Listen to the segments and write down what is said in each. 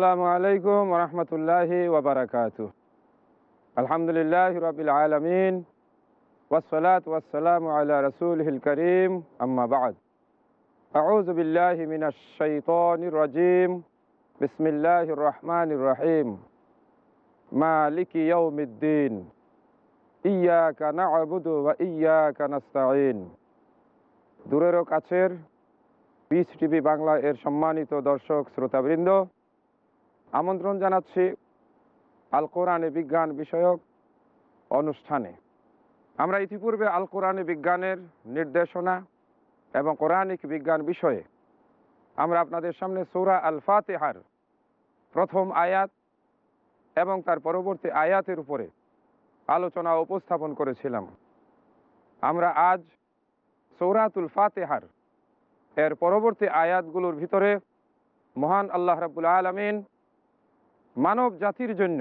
আসসালামু আলাইকুম রহমতুল্লাহি ওবরাকাত আলহামদুলিল্লাহ রবিল আলমিন ওসলাত ওসালাম আল্লাহ রসুল করিম আম্মাবাদ আউজবিল্লাহি বিসমিল্লাহ রহমান রহিম। মালিক ইয়ৌমিদ্দিন ইয়াকা আবুদু বা ইয়াকা দূরেরও কাছের বিস টিভি বাংলা এর সম্মানিত দর্শক, শ্রোতাবৃন্দ আমন্ত্রণ জানাচ্ছি আল কোরআনে বিজ্ঞান বিষয়ক অনুষ্ঠানে। আমরা ইতিপূর্বে আল কোরআনে বিজ্ঞানের নির্দেশনা এবং কোরআনিক বিজ্ঞান বিষয়ে আমরা আপনাদের সামনে সৌরা আল ফাতেহার প্রথম আয়াত এবং তার পরবর্তী আয়াতের উপরে আলোচনা উপস্থাপন করেছিলাম। আমরা আজ সৌরাতুল ফাতেহার এর পরবর্তী আয়াতগুলোর ভিতরে মহান আল্লাহ রাবুল আলমিন মানব জাতির জন্য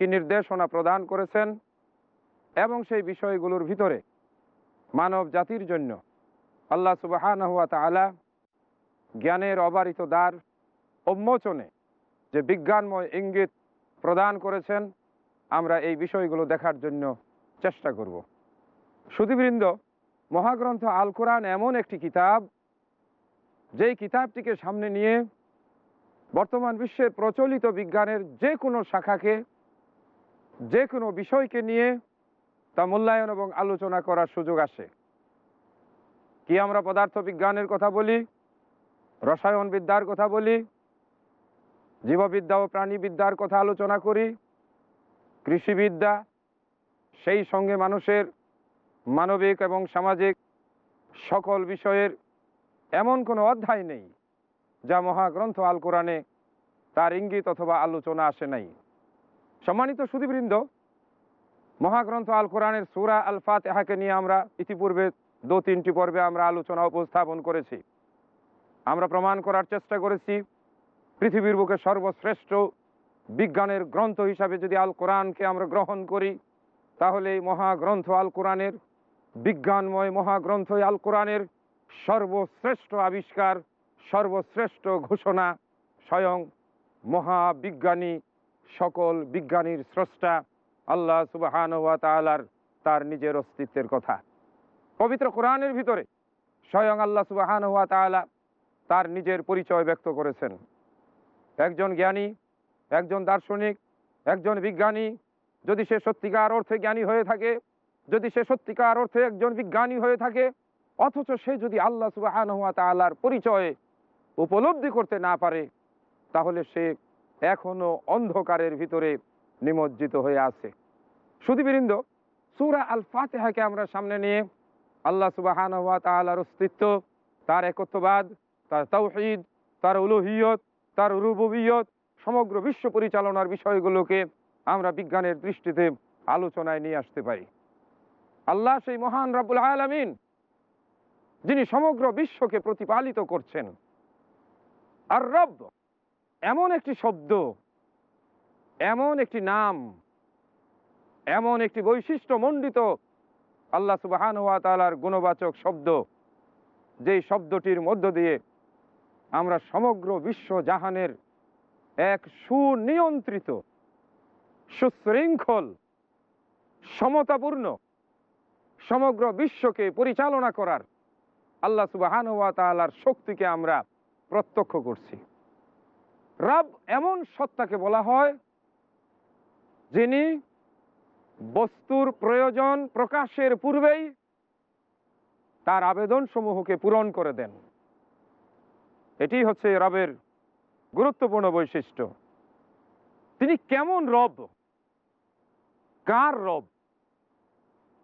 কি নির্দেশনা প্রদান করেছেন এবং সেই বিষয়গুলোর ভিতরে মানব জাতির জন্য আল্লাহ সুবাহান তালা জ্ঞানের অবারিত দ্বার উন্মোচনে যে বিজ্ঞানময় ইঙ্গিত প্রদান করেছেন, আমরা এই বিষয়গুলো দেখার জন্য চেষ্টা করব। সুদীবৃন্দ মহাগ্রন্থ আল কোরআন এমন একটি কিতাব, যেই কিতাবটিকে সামনে নিয়ে বর্তমান বিশ্বের প্রচলিত বিজ্ঞানের যে কোনো শাখাকে, যে কোনো বিষয়কে নিয়ে তা মূল্যায়ন এবং আলোচনা করার সুযোগ আসে। কি আমরা পদার্থ বিজ্ঞানের কথা বলি? রসায়ন বিদ্যার কথা বলি? জীববিদ্যা ও প্রাণীবিদ্যার কথা আলোচনা করি? কৃষিবিদ্যা, সেই সঙ্গে মানুষের মানবিক এবং সামাজিক সকল বিষয়ের এমন কোনো অধ্যায় নেই। যা মহাগ্রন্থ আল কোরআনে তার ইঙ্গিত অথবা আলোচনা আসে নাই। সম্মানিত সুদীবৃন্দ মহাগ্রন্থ আল কোরআনের সুরা আল ফাতেহাকে নিয়ে আমরা ইতিপূর্বে দু তিনটি পর্বে আমরা আলোচনা উপস্থাপন করেছি। আমরা প্রমাণ করার চেষ্টা করেছি, পৃথিবীর বুকে সর্বশ্রেষ্ঠ বিজ্ঞানের গ্রন্থ হিসাবে যদি আল কোরআনকে আমরা গ্রহণ করি, তাহলে এই মহাগ্রন্থ আল কোরআনের বিজ্ঞানময় মহাগ্রন্থ আল কোরআনের সর্বশ্রেষ্ঠ আবিষ্কার সর্বশ্রেষ্ঠ ঘোষণা স্বয়ং মহাবিজ্ঞানী, সকল বিজ্ঞানীর স্রষ্টা আল্লাহ সুবাহান ওয়া তালার তার নিজের অস্তিত্বের কথা। পবিত্র কোরআনের ভিতরে স্বয়ং আল্লাহ সুবাহান ওয়া তালা তার নিজের পরিচয় ব্যক্ত করেছেন। একজন জ্ঞানী, একজন দার্শনিক, একজন বিজ্ঞানী, যদি সে সত্যিকার অর্থে জ্ঞানী হয়ে থাকে, যদি সে সত্যিকার অর্থে একজন বিজ্ঞানী হয়ে থাকে, অথচ সে যদি আল্লাহ সুবাহান হুয়া তালার পরিচয়ে উপলব্ধি করতে না পারে, তাহলে সে এখনও অন্ধকারের ভিতরে নিমজ্জিত হয়ে আছে। সুদীবৃন্দ সুরা আল ফাতেহাকে আমরা সামনে নিয়ে আল্লাহ সুবাহান হুয়া তালার অস্তিত্ব, তার একত্ববাদ, তার তৌহিদ তার উলুহিয়ত, তার রুবুবিয়ত, সমগ্র বিশ্ব পরিচালনার বিষয়গুলোকে আমরা বিজ্ঞানের দৃষ্টিতে আলোচনায় নিয়ে আসতে পারি। আল্লাহ সেই মহান রাবুল আলমিন, যিনি সমগ্র বিশ্বকে প্রতিপালিত করছেন আর রব, এমন একটি শব্দ, এমন একটি নাম, এমন একটি বৈশিষ্ট্য মণ্ডিত আল্লাহ সুবাহান ওয়া তালার গুণবাচক শব্দ, যেই শব্দটির মধ্য দিয়ে আমরা সমগ্র বিশ্ব জাহানের এক সুনিয়ন্ত্রিত, সুশৃঙ্খল, সমতাপূর্ণ, সমগ্র বিশ্বকে পরিচালনা করার আল্লাহ সুবাহান ওয়া তালার শক্তিকে আমরা প্রত্যক্ষ করছি। রাব এমন সত্তাকে বলা হয়, যিনি বস্তুর প্রয়োজন প্রকাশের পূর্বেই তার আবেদন সমূহকে পূরণ করে দেন। এটি হচ্ছে রবের গুরুত্বপূর্ণ বৈশিষ্ট্য। তিনি কেমন রব? কার রব?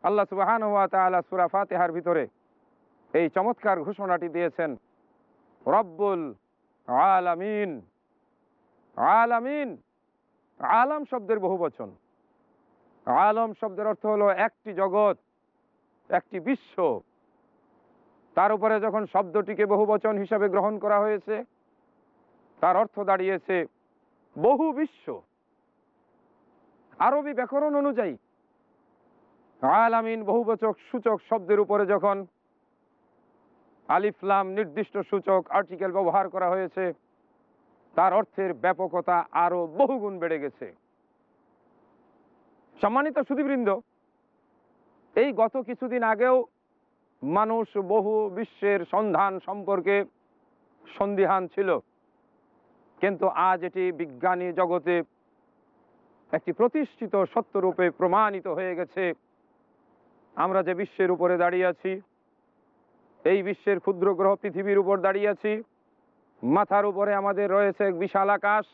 আল্লাহ সুবাহান ওয়া তালা সুরা ফাতেহার ভিতরে এই চমৎকার ঘোষণাটি দিয়েছেন। রব্বুল আলামিন। আলামিন। আলাম শব্দের বহু বচন। আলম শব্দের অর্থ হলো একটি জগৎ, একটি বিশ্ব। তার উপরে যখন শব্দটিকে বহু বচন হিসাবে গ্রহণ করা হয়েছে, তার অর্থ দাঁড়িয়েছে বহু বিশ্ব। আরবি ব্যাকরণ অনুযায়ী, আলামিন বহুবচক সূচক শব্দের উপরে যখন আলিফলাম নির্দিষ্ট সূচক আর্টিকেল ব্যবহার করা হয়েছে। তার অর্থের ব্যাপকতা আরও বহুগুণ বেড়ে গেছে। সম্মানিত সুদীবৃন্দ এই গত কিছুদিন আগেও মানুষ বহু বিশ্বের সন্ধান সম্পর্কে সন্দিহান ছিল। কিন্তু আজ এটি বিজ্ঞানী জগতে একটি প্রতিষ্ঠিত সত্যরূপে প্রমাণিত হয়ে গেছে। আমরা যে বিশ্বের উপরে দাঁড়িয়ে আছি এই বিশ্বের ক্ষুদ্র গ্রহ পৃথিবীর উপর দাঁড়িয়ে আছি। মাথার উপরে আমাদের রয়েছে এক বিশাল আকাশ।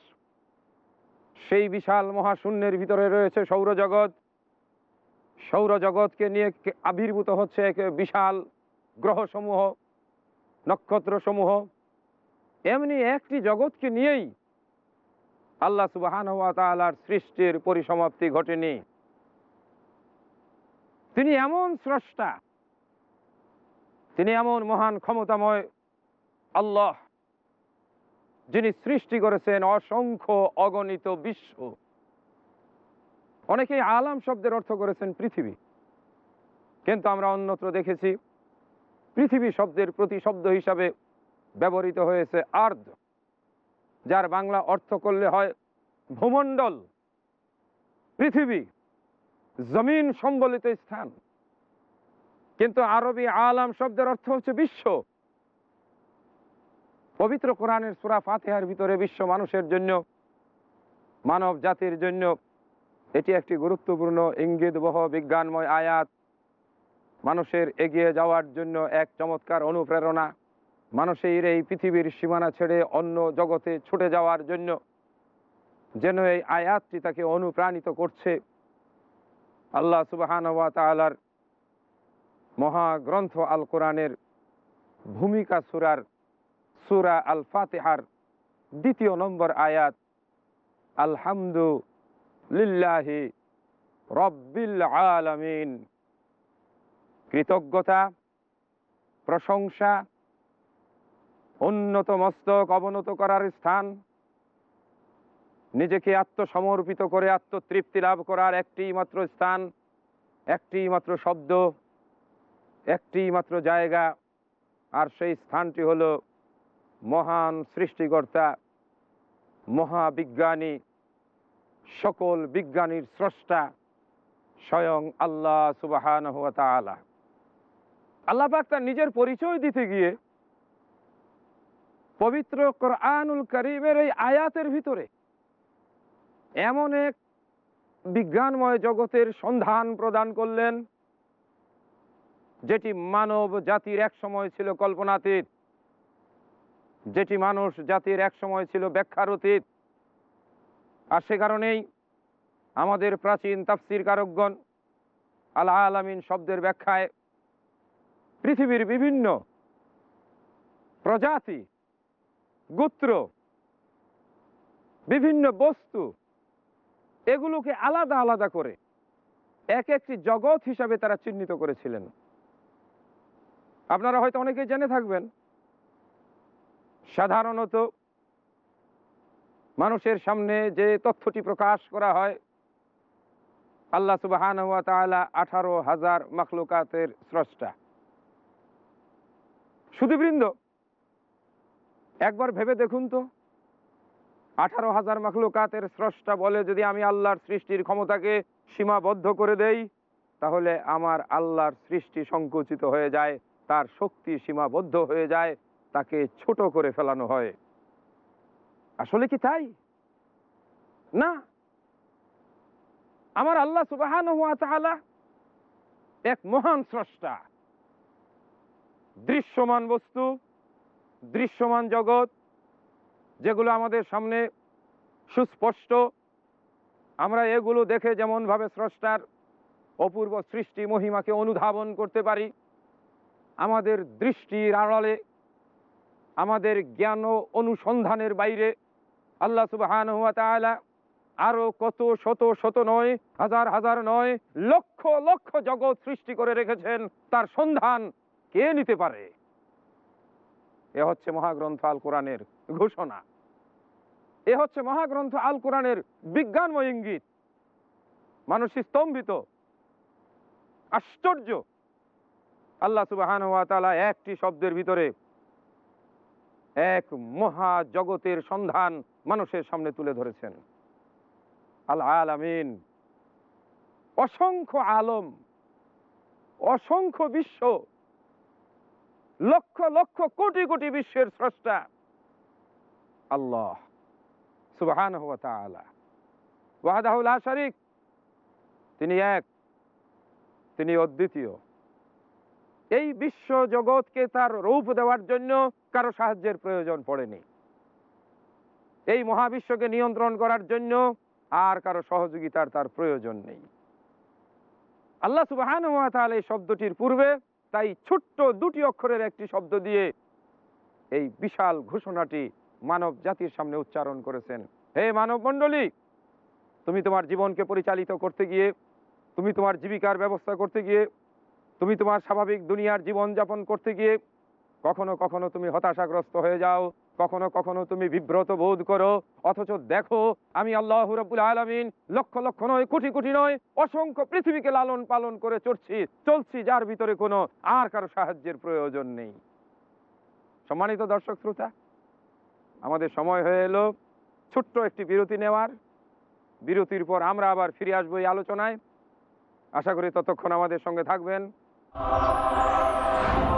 সেই বিশাল মহাশূন্যের ভিতরে রয়েছে সৌরজগৎ। সৌরজগৎকে নিয়ে আবির্ভূত হচ্ছে এক বিশাল গ্রহসমূহ, নক্ষত্রসমূহ। এমনি একটি জগৎকে নিয়েই আল্লাহ সুবাহান ওয়া তাআলার সৃষ্টির পরিসমাপ্তি ঘটেনি। তিনি এমন স্রষ্টা তিনি এমন মহান ক্ষমতাময় আল্লাহ যিনি সৃষ্টি করেছেন অসংখ্য অগণিত বিশ্ব। অনেকেই আলাম শব্দের অর্থ করেছেন পৃথিবী। কিন্তু আমরা অন্যত্র দেখেছি, পৃথিবী শব্দের প্রতি শব্দ হিসাবে ব্যবহৃত হয়েছে আর্দ যার বাংলা অর্থ করলে হয় ভূমণ্ডল, পৃথিবী, জমিন সম্বলিত স্থান। কিন্তু আরবি আলাম শব্দের অর্থ হচ্ছে বিশ্ব। পবিত্র কোরআনের সুরা ফাতেহার ভিতরে বিশ্ব মানুষের জন্য, মানব জাতির জন্য এটি একটি গুরুত্বপূর্ণ ইঙ্গিত ইঙ্গিতবহ বিজ্ঞানময় আয়াত। মানুষের এগিয়ে যাওয়ার জন্য এক চমৎকার অনুপ্রেরণা। মানুষের এই পৃথিবীর সীমানা ছেড়ে অন্য জগতে ছুটে যাওয়ার জন্য যেন এই আয়াতটি তাকে অনুপ্রাণিত করছে। আল্লাহ সুবাহান মহাগ্রন্থ আল কোরআনের ভূমিকা সুরার সুরা আল ফাতেহার দ্বিতীয় নম্বর আয়াত আলহামদু লিল্লাহি রব্বিল আলমিন। কৃতজ্ঞতা, প্রশংসা, উন্নত মস্তক অবনত করার স্থান, নিজেকে আত্মসমর্পিত করে আত্মতৃপ্তি লাভ করার একটি মাত্র স্থান একটি মাত্র শব্দ একটি মাত্র জায়গা, আর সেই স্থানটি হলো মহান সৃষ্টিকর্তা, মহাবিজ্ঞানী, সকল বিজ্ঞানীর স্রষ্টা স্বয়ং আল্লাহ সুবাহান আল্লাহ পাক তার নিজের পরিচয় দিতে গিয়ে পবিত্র কোরআনুল করিমের এই আয়াতের ভিতরে এমন এক বিজ্ঞানময় জগতের সন্ধান প্রদান করলেন যেটি মানব জাতির এক সময় ছিল কল্পনাতীত, যেটি মানুষ জাতির এক সময় ছিল ব্যাখ্যার অতীত আর সে কারণেই আমাদের প্রাচীন তাফসির কারকগণ আল আলামিন শব্দের ব্যাখ্যায় পৃথিবীর বিভিন্ন প্রজাতি, গোত্র, বিভিন্ন বস্তু এগুলোকে আলাদা আলাদা করে এক একটি জগৎ হিসাবে তারা চিহ্নিত করেছিলেন। আপনারা হয়তো অনেকেই জেনে থাকবেন, সাধারণত মানুষের সামনে যে তথ্যটি প্রকাশ করা হয়, আল্লাহ তাআলা আঠারো হাজার মাখলুকাতের স্রষ্টা। সুদীবৃন্দ একবার ভেবে দেখুন তো, আঠারো হাজার মাখলুকাতের স্রষ্টা বলে যদি আমি আল্লাহর সৃষ্টির ক্ষমতাকে সীমাবদ্ধ করে দেই, তাহলে আমার আল্লাহর সৃষ্টি সংকুচিত হয়ে যায়। তার শক্তি সীমাবদ্ধ হয়ে যায়, তাকে ছোট করে ফেলানো হয়। আসলে কি তাই? না। আমার আল্লাহ সুবাহান এক মহান স্রষ্টা। দৃশ্যমান বস্তু, দৃশ্যমান জগৎ, যেগুলো আমাদের সামনে সুস্পষ্ট। আমরা এগুলো দেখে যেমনভাবে স্রষ্টার অপূর্ব সৃষ্টি মহিমাকে অনুধাবন করতে পারি আমাদের দৃষ্টির আড়ালে, আমাদের জ্ঞান ও অনুসন্ধানের বাইরে আল্লাহ সুবাহান হুয়া তাআলা আরও কত শত শত নয়, হাজার হাজার নয়, লক্ষ লক্ষ জগৎ সৃষ্টি করে রেখেছেন, তার সন্ধান কে নিতে পারে? এ হচ্ছে মহাগ্রন্থ আল কোরআনের ঘোষণা। এ হচ্ছে মহাগ্রন্থ আল কোরআনের বিজ্ঞানময় ইঙ্গিত। মানুষ স্তম্ভিত, আশ্চর্য আল্লাহ সুবাহান ওয়া তাআলা একটি শব্দের ভিতরে এক মহা জগতের সন্ধান মানুষের সামনে তুলে ধরেছেন। আল আলামিন। অসংখ্য আলম, অসংখ্য বিশ্ব, লক্ষ লক্ষ কোটি কোটি বিশ্বের স্রষ্টা আল্লাহ সুবাহান ওয়া তাআলা। ওয়াহদাহু লা শারিক। তিনি এক, তিনি অদ্বিতীয়। এই বিশ্ব জগৎকে তার রূপ দেওয়ার জন্য কারও সাহায্যের প্রয়োজন পড়েনি। এই মহাবিশ্বকে নিয়ন্ত্রণ করার জন্য আর কারও সহযোগিতার তার প্রয়োজন নেই। আল্লাহ সুবাহান এই শব্দটির পূর্বে তাই ছোট্ট দুটি অক্ষরের একটি শব্দ দিয়ে এই বিশাল ঘোষণাটি মানব জাতির সামনে উচ্চারণ করেছেন। হে মানব মণ্ডলী, তুমি তোমার জীবনকে পরিচালিত করতে গিয়ে, তুমি তোমার জীবিকার ব্যবস্থা করতে গিয়ে তুমি তোমার স্বাভাবিক দুনিয়ার জীবন যাপন করতে গিয়ে কখনো কখনো তুমি হতাশাগ্রস্ত হয়ে যাও, কখনো কখনো তুমি বিব্রত বোধ করো, অথচ দেখো আমি আল্লাহ রব্বুল আলমিন লক্ষ লক্ষ নয়, কোটি কোটি নয়, অসংখ্য পৃথিবীকে লালন পালন করে চলছি চলছি, যার ভিতরে কোনো আর কারও সাহায্যের প্রয়োজন নেই। সম্মানিত দর্শক শ্রোতা, আমাদের সময় হয়ে এলো, ছোট্ট একটি বিরতি নেওয়ার। বিরতির পর আমরা আবার ফিরে আসব এই আলোচনায়। আশা করি ততক্ষণ আমাদের সঙ্গে থাকবেন Oh,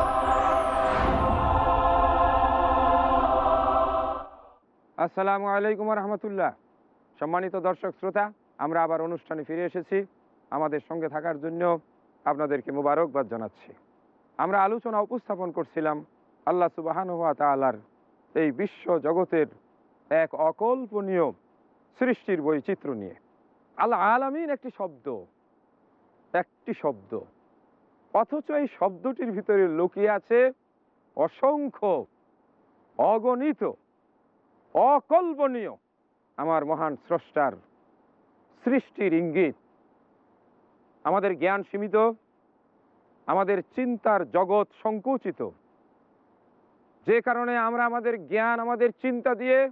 আসসালামু আলাইকুম রহমতুল্লাহ। সম্মানিত দর্শক শ্রোতা, আমরা আবার অনুষ্ঠানে ফিরে এসেছি। আমাদের সঙ্গে থাকার জন্য আপনাদেরকে মুবারকবাদ জানাচ্ছি। আমরা আলোচনা উপস্থাপন করছিলাম আল্লাহ সুবাহান হাত তালার এই বিশ্ব জগতের এক অকল্পনীয় সৃষ্টির বৈচিত্র্য নিয়ে। আল্লাহ আলামিন একটি শব্দ একটি শব্দ, অথচ এই শব্দটির ভিতরে লুকিয়ে আছে অসংখ্য অগণিত অকল্পনীয় আমার মহান স্রষ্টার সৃষ্টির ইঙ্গিত। আমাদের জ্ঞান সীমিত, আমাদের চিন্তার জগৎ সংকুচিত। যে কারণে আমরা আমাদের জ্ঞান, আমাদের চিন্তা দিয়ে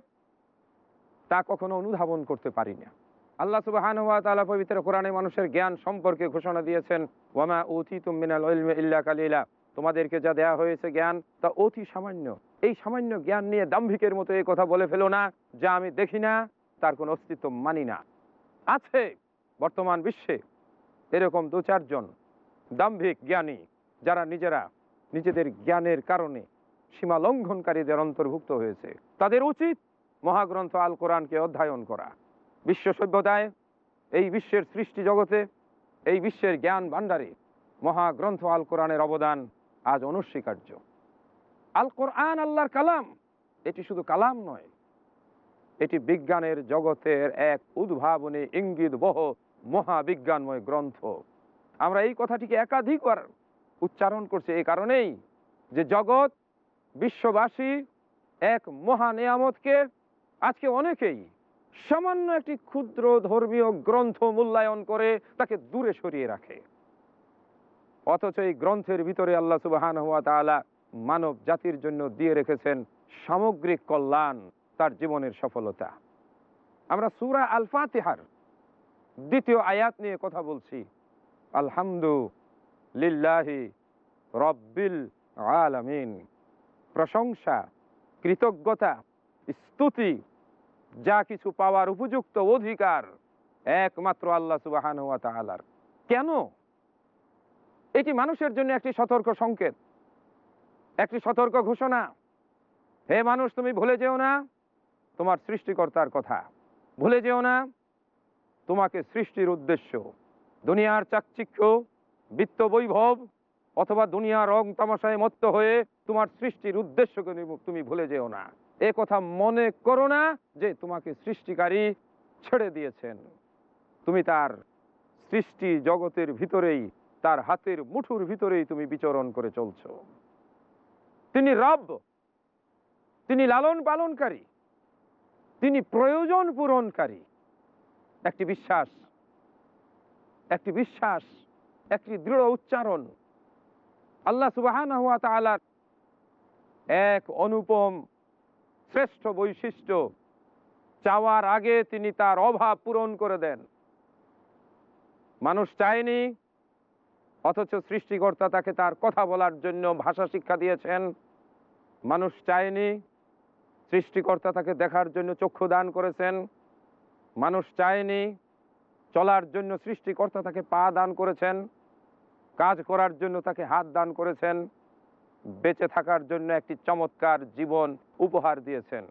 তা কখনো অনুধাবন করতে পারি না। আল্লাহ সুবাহান ওয়া তাআলা পবিত্র কোরআনে মানুষের জ্ঞান সম্পর্কে ঘোষণা দিয়েছেন ওয়ামা মিনাল ইলমি ইল্লা কালিলা। তোমাদেরকে যা দেয়া হয়েছে জ্ঞান, তা অতি সামান্য। এই সামান্য জ্ঞান নিয়ে দাম্ভিকের মতো এই কথা বলে ফেলো না, যা আমি দেখি না, তার কোনো অস্তিত্ব মানি না। আছে বর্তমান বিশ্বে এরকম দু চারজন দাম্ভিক জ্ঞানী, যারা নিজেরা নিজেদের জ্ঞানের কারণে সীমা লঙ্ঘনকারীদের অন্তর্ভুক্ত হয়েছে। তাদের উচিত মহাগ্রন্থ আল কোরআনকে অধ্যয়ন করা। বিশ্ব সভ্যতায় এই বিশ্বের সৃষ্টি জগতে, এই বিশ্বের জ্ঞান ভাণ্ডারে মহাগ্রন্থ আল কোরআনের অবদান আজ অনস্বীকার্য। আল কোরআন আল্লাহর কালাম, এটি শুধু কালাম নয়, এটি বিজ্ঞানের জগতের এক উদ্ভাবনী ইঙ্গিত বহ মহাবিজ্ঞানময় গ্রন্থ। আমরা এই কথাটিকে একাধিকবার উচ্চারণ করছি এই কারণেই যে জগৎ, বিশ্ববাসী, এক মহা নিয়ামতকে আজকে অনেকেই সামান্য একটি ক্ষুদ্র ধর্মীয় গ্রন্থ মূল্যায়ন করে তাকে দূরে সরিয়ে রাখে। অথচ এই গ্রন্থের ভিতরে আল্লাহ সুবাহান হুয়া তাআলা মানব জাতির জন্য দিয়ে রেখেছেন সামগ্রিক কল্যাণ, তার জীবনের সফলতা। আমরা সুরা আল ফাতিহার দ্বিতীয় আয়াত নিয়ে কথা বলছি। আলহামদু লিল্লাহি রব্বিল আলামিন। প্রশংসা, কৃতজ্ঞতা, স্তুতি, যা কিছু পাওয়ার উপযুক্ত অধিকার একমাত্র আল্লাহ সুবাহান ওয়া তাআলার। কেন? এটি মানুষের জন্য একটি সতর্ক সংকেত, একটি সতর্ক ঘোষণা। হে মানুষ, তুমি ভুলে যেও না, তোমার সৃষ্টিকর্তার কথা। ভুলে যেও না, তোমাকে সৃষ্টির উদ্দেশ্য, দুনিয়ার চাকচিক্য, বিত্ত বৈভব অথবা দুনিয়ার রং তামাশায় মত্ত হয়ে তোমার সৃষ্টির উদ্দেশ্যকে তুমি ভুলে যেও না। এ কথা মনে করো না যে তোমাকে সৃষ্টিকারী ছেড়ে দিয়েছেন। তুমি তার সৃষ্টি জগতের ভিতরেই তার হাতের মুঠুর ভিতরেই তুমি বিচরণ করে চলছো। তিনি রব, তিনি লালন পালনকারী, তিনি প্রয়োজন পূরণকারী। একটি বিশ্বাস একটি বিশ্বাস, একটি দৃঢ় উচ্চারণ। আল্লাহ সুবাহান এক অনুপম, শ্রেষ্ঠ বৈশিষ্ট্য চাওয়ার আগে তিনি তার অভাব পূরণ করে দেন। মানুষ চায়নি অথচ সৃষ্টিকর্তা তাকে তার কথা বলার জন্য ভাষা শিক্ষা দিয়েছেন। মানুষ চায়নি সৃষ্টিকর্তা তাকে দেখার জন্য চক্ষু দান করেছেন। মানুষ চায়নি চলার জন্য সৃষ্টিকর্তা তাকে পা দান করেছেন। কাজ করার জন্য তাকে হাত দান করেছেন। বেঁচে থাকার জন্য একটি চমৎকার জীবন উপহার দিয়েছেন।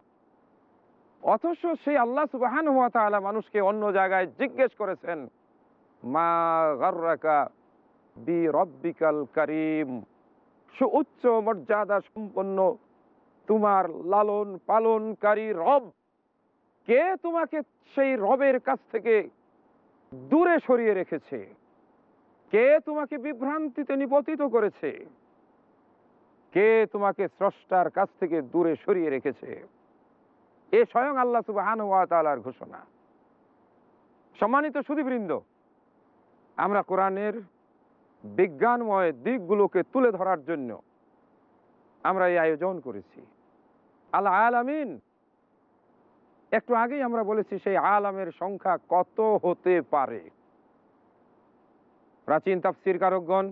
অথচ সেই আল্লাহ সুবাহান মানুষকে অন্য জায়গায় জিজ্ঞেস করেছেন, মা গার্রাকা বি রব্বিকাল করিম। মর্যাদা সম্পন্ন তোমার লালন পালনকারী রব। কে তোমাকে সেই রবের কাছ থেকে দূরে সরিয়ে রেখেছে? কে তোমাকে বিভ্রান্তিতে নিপতিত করেছে? কে তোমাকে স্রষ্টার কাছ থেকে দূরে সরিয়ে রেখেছে? এ স্বয়ং আল্লাহ সুবাহান ওয়া ঘোষণা। সম্মানিত সুদীবৃন্দ আমরা কোরআনের বিজ্ঞানময় দিকগুলোকে তুলে ধরার জন্য আমরা এই আয়োজন করেছি। আল্লাহ আলামিন, একটু আগেই আমরা বলেছি সেই আলামের সংখ্যা কত হতে পারে। প্রাচীন তাফসির কারকগণ,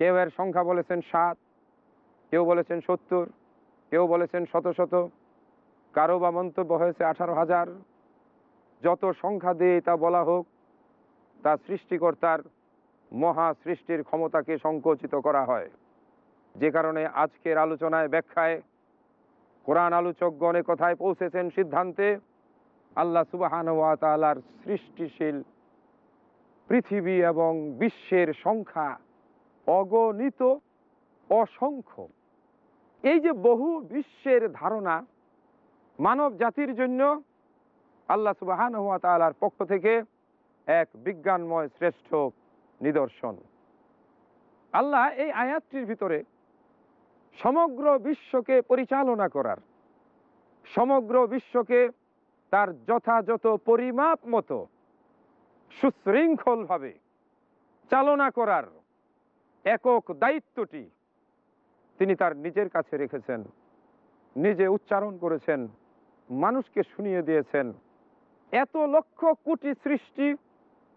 কেউ এর সংখ্যা বলেছেন সাত, কেউ বলেছেন সত্তর, কেউ বলেছেন শত শত, কারও বা মন্তব্য হয়েছে আঠারো হাজার। যত সংখ্যা দিয়ে তা বলা হোক, তা সৃষ্টিকর্তার মহা সৃষ্টির ক্ষমতাকে সংকুচিত করা হয়। যে কারণে আজকের আলোচনায় ব্যাখ্যায় কোরআন আলোচকগণ কথায় পৌঁছেছেন সিদ্ধান্তে, আল্লাহ সুবাহান ওয়া তাআলার সৃষ্টিশীল পৃথিবী এবং বিশ্বের সংখ্যা অগণিত, অসংখ্য। এই যে বহু বিশ্বের ধারণা মানব জাতির জন্য আল্লাহ সুবাহান ওয়া তাআলার পক্ষ থেকে এক বিজ্ঞানময় শ্রেষ্ঠ নিদর্শন। আল্লাহ এই আয়াতটির ভিতরে সমগ্র বিশ্বকে পরিচালনা করার, সমগ্র বিশ্বকে তার যথাযথ পরিমাপ মতো সুশৃঙ্খলভাবে চালনা করার একক দায়িত্বটি তিনি তার নিজের কাছে রেখেছেন, নিজে উচ্চারণ করেছেন, মানুষকে শুনিয়ে দিয়েছেন। এত লক্ষ কোটি সৃষ্টি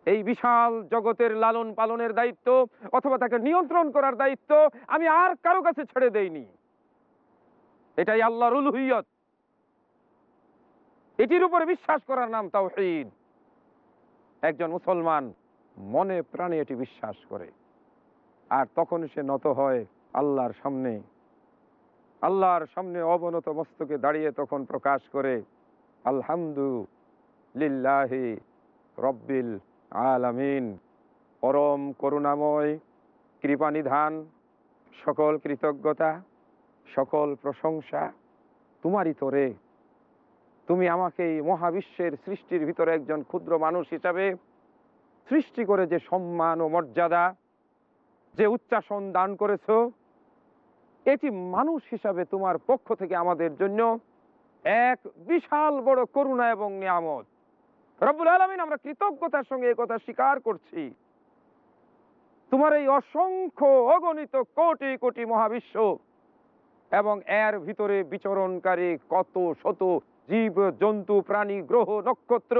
এই বিশাল জগতের লালন পালনের দায়িত্ব অথবা তাকে নিয়ন্ত্রণ করার দায়িত্ব আমি আর কারও কাছে ছেড়ে দেইনি। এটাই আল্লাহর উলুহিয়ত। এটির উপরে বিশ্বাস করার নাম তাওহীদ। একজন মুসলমান মনে প্রাণে এটি বিশ্বাস করে। আর তখন সে নত হয় আল্লাহর সামনে। আল্লাহর সামনে অবনত মস্তকে দাঁড়িয়ে তখন প্রকাশ করে, আলহামদুলিল্লাহি রব্বিল আলামিন। পরম করুণাময়, কৃপানিধান, সকল কৃতজ্ঞতা, সকল প্রশংসা তোমারই তোরে তুমি আমাকে এই মহাবিশ্বের সৃষ্টির ভিতরে একজন ক্ষুদ্র মানুষ হিসাবে সৃষ্টি করে যে সম্মান ও মর্যাদা, যে উচ্চাসন দান করেছ, এটি মানুষ হিসাবে তোমার পক্ষ থেকে আমাদের জন্য এক বিশাল বড় করুণা এবং নিয়ামত। রব্বুল আলমিন, আমরা কৃতজ্ঞতার সঙ্গে কথা স্বীকার করছি। তোমার এই অসংখ্য অগণিত কোটি কোটি মহাবিশ্ব এবং এর ভিতরে বিচরণকারী কত শত জীব, জন্তু, প্রাণী, গ্রহ, নক্ষত্র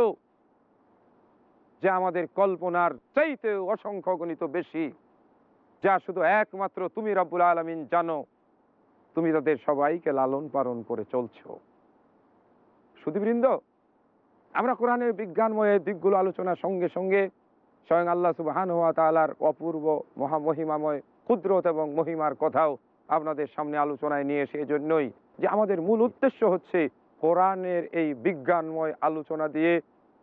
যা আমাদের কল্পনার চাইতে অসংখ্য গণিত বেশি, যা শুধু একমাত্র তুমি রব্বুল আলমিন জানো। তুমি তাদের সবাইকে লালন পালন করে চলছ। সুদীবৃন্দ আমরা কোরআনের বিজ্ঞানময় দিকগুলো আলোচনার সঙ্গে সঙ্গে স্বয়ং আল্লাহ সুবাহান হওয়া তালার অপূর্ব মহামহিমাময় ক্ষুদ্রত এবং মহিমার কথাও আপনাদের সামনে আলোচনায় নিয়ে এসে এজন্যই যে আমাদের মূল উদ্দেশ্য হচ্ছে কোরআনের এই বিজ্ঞানময় আলোচনা দিয়ে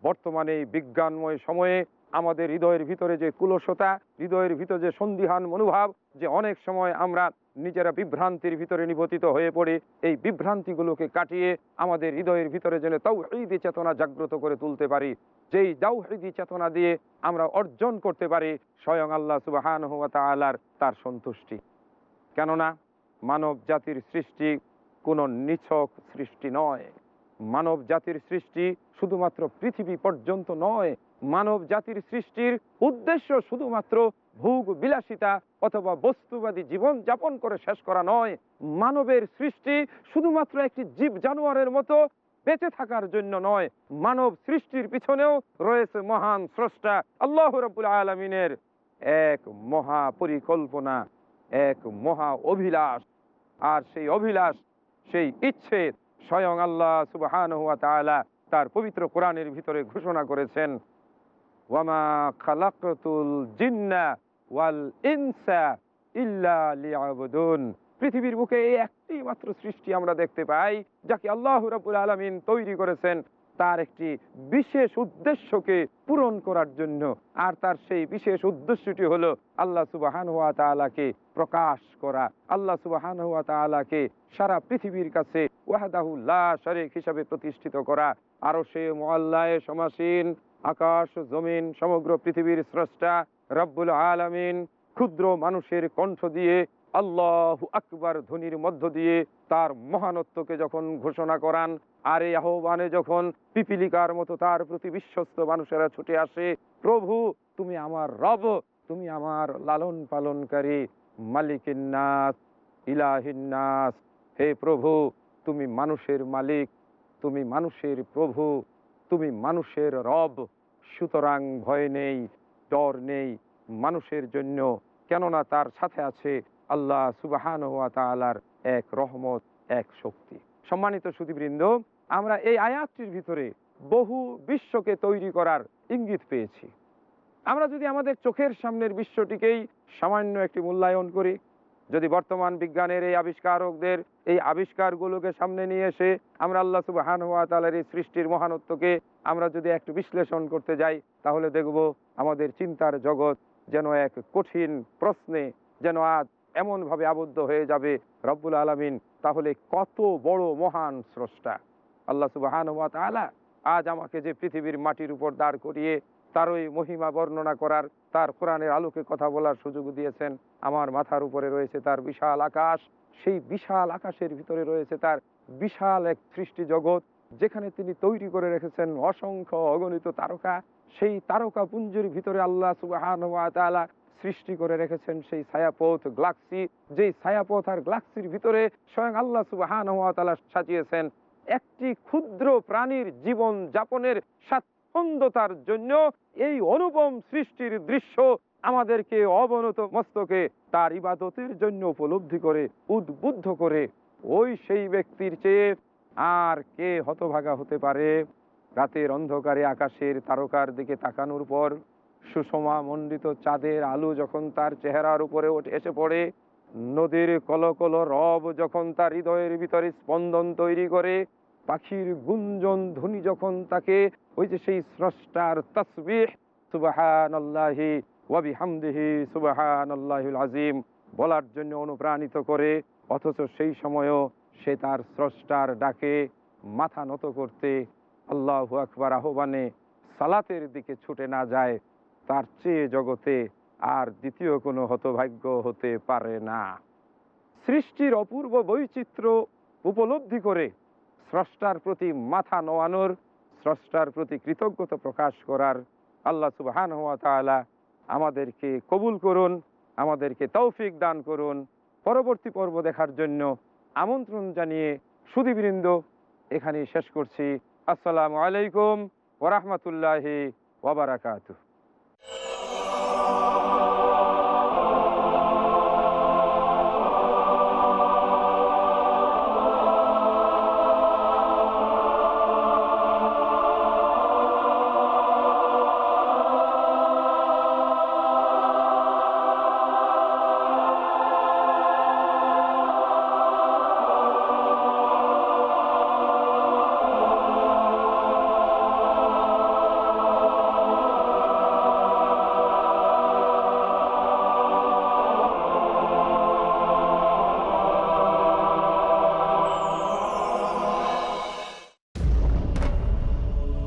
বর্তমানে এই বিজ্ঞানময় সময়ে আমাদের হৃদয়ের ভিতরে যে কুলসতা, হৃদয়ের ভিতরে যে সন্দিহান মনোভাব, যে অনেক সময় আমরা নিজেরা বিভ্রান্তির ভিতরে নিবতিত হয়ে পড়ে, এই বিভ্রান্তিগুলোকে কাটিয়ে আমাদের হৃদয়ের ভিতরে যেন তাওহীদি চেতনা জাগ্রত করে তুলতে পারি। যেই তাওহীদি চেতনা দিয়ে আমরা অর্জন করতে পারি, স্বয়ং আল্লাহ সুবাহান হুয়া তাআলার তার সন্তুষ্টি। কেননা মানব জাতির সৃষ্টি কোনো নিছক সৃষ্টি নয়। মানব জাতির সৃষ্টি শুধুমাত্র পৃথিবী পর্যন্ত নয় মানব জাতির সৃষ্টির উদ্দেশ্য শুধুমাত্র ভোগ বিলাসিতা অথবা বস্তুবাদী জীবন যাপন করে শেষ করা নয়। মানবের সৃষ্টি শুধুমাত্র একটি জীব জানোয়ারের মতো বেঁচে থাকার জন্য নয়, মানব সৃষ্টির পিছনেও রয়েছে মহান স্রষ্টা, আল্লাহ রবুল আলমিনের এক মহা পরিকল্পনা এক মহা অভিলাষ। আর সেই অভিলাষ, সেই ইচ্ছে স্বয়ং আল্লাহ সুবহান হুয়া তাআলা তার পবিত্র কোরআনের ভিতরে ঘোষণা করেছেন, ওয়ামা খালাকতুল জিন্না ওয়াল ইনসা ইল্লা লিয়াবুদুন। পৃথিবীর বুকে এই একটি মাত্র সৃষ্টি আমরা দেখতে পাই, যাকে আল্লাহ রাব্বুল আলামিন তৈরি করেছেন তার একটি বিশেষ উদ্দেশ্যকে পূরণ করার জন্য। আর তার সেই বিশেষ উদ্দেশ্যটি হলো আল্লাহ সুবাহান হুয়া তালাকে প্রকাশ করা। আল্লাহ সুবাহান তালাকে সারা পৃথিবীর কাছে ওয়াহাদাহুল্লাহ শরেক হিসাবে প্রতিষ্ঠিত করা। আরও সে মোয়াল্লায় সমাসীন, আকাশ জমিন, সমগ্র পৃথিবীর স্রষ্টা রব্বুল আলমিন, ক্ষুদ্র মানুষের কণ্ঠ দিয়ে, আল্লাহ আকবার ধ্বনির মধ্য দিয়ে তার মহানত্বকে যখন ঘোষণা করান, আর এই আহ্বানে যখন পিপিলিকার মতো তার প্রতি বিশ্বস্ত মানুষেরা ছুটে আসে, প্রভু, তুমি আমার রব, তুমি আমার লালন পালনকারী মালিকিন্নাস, ইলাহিন্নাস। হে প্রভু, তুমি মানুষের মালিক, তুমি মানুষের প্রভু, তুমি মানুষের রব। সুতরাং ভয় নেই, ডর নেই মানুষের জন্য, কেননা তার সাথে আছে আল্লাহ সুবাহান তালার এক রহমত, এক শক্তি। সম্মানিত সুদীবৃন্দ আমরা এই আয়াতটির ভিতরে বহু বিশ্বকে তৈরি করার ইঙ্গিত পেয়েছি। আমরা যদি আমাদের চোখের সামনের বিশ্বটিকেই সামান্য একটি মূল্যায়ন করি। যদি বর্তমান বিজ্ঞানের এই আবিষ্কারকদের এই আবিষ্কারগুলোকে সামনে নিয়ে এসে আমরা আল্লাহ সুবাহান ওয়া তালার এই সৃষ্টির মহানত্বকে আমরা যদি একটু বিশ্লেষণ করতে যাই, তাহলে দেখব আমাদের চিন্তার জগৎ যেন এক কঠিন প্রশ্নে যেন আজ এমনভাবে আবদ্ধ হয়ে যাবে, রব্বুল আলমিন, তাহলে কত বড় মহান স্রষ্টা। আল্লাহ সুবাহান ওয়া তালা আজ আমাকে যে পৃথিবীর মাটির উপর দাঁড় করিয়ে তার ওই মহিমা বর্ণনা করার, তার কোরআনের আলোকে কথা বলার সুযোগ দিয়েছেন। আমার মাথার উপরে রয়েছে তার বিশাল আকাশ। সেই বিশাল আকাশের ভিতরে রয়েছে তার বিশাল এক সৃষ্টি জগৎ, যেখানে তিনি তৈরি করে রেখেছেন অসংখ্য অগণিত তারকা। সেই তারকা পুঞ্জের ভিতরে আল্লাহ তাআলা সৃষ্টি করে রেখেছেন সেই ছায়াপথ, গ্লাক্সি। যেই ছায়াপথ আর গ্লাক্সির ভিতরে স্বয়ং আল্লাহ তাআলা সাজিয়েছেন। একটি ক্ষুদ্র প্রাণীর জীবন যাপনের স্বাচ্ছন্দ্যতার জন্য এই অনুপম সৃষ্টির দৃশ্য আমাদেরকে অবনত মস্তকে তার ইবাদতের জন্য উপলব্ধি করে, উদ্বুদ্ধ করে। ওই সেই ব্যক্তির চেয়ে আর কে হতভাগা হতে পারে? রাতের অন্ধকারে আকাশের তারকার দিকে তাকানোর পর সুষমা মণ্ডিত চাঁদের আলো যখন তার চেহারার উপরে এসে পড়ে। নদীর কলকল রব যখন তার হৃদয়ের ভিতরে স্পন্দন তৈরি করে পাখির গুঞ্জন, ধ্বনি যখন তাকে, ওই যে সেই স্রষ্টার তসবিহ সুবাহান আল্লাহি ওয়াবিহামদিহি সুবাহান আজিম বলার জন্য অনুপ্রাণিত করে, অথচ সেই সময়ও সে তার স্রষ্টার ডাকে মাথা নত করতে আল্লাহ আকবার আহ্বানে সালাতের দিকে ছুটে না যায়, তার চেয়ে জগতে আর দ্বিতীয় কোনো হতভাগ্য হতে পারে না। সৃষ্টির অপূর্ব বৈচিত্র্য উপলব্ধি করে স্রষ্টার প্রতি মাথা নোয়ানোর, স্রষ্টার প্রতি কৃতজ্ঞতা প্রকাশ করার আল্লাহ সুবহান হওয়া তাআলা আমাদেরকে কবুল করুন, আমাদেরকে তৌফিক দান করুন। পরবর্তী পর্ব দেখার জন্য আমন্ত্রণ জানিয়ে সুদীবৃন্দ এখানে শেষ করছি। আসসালামু আলাইকুম ওরহমতুল্লাহি ওবরাকাতুহ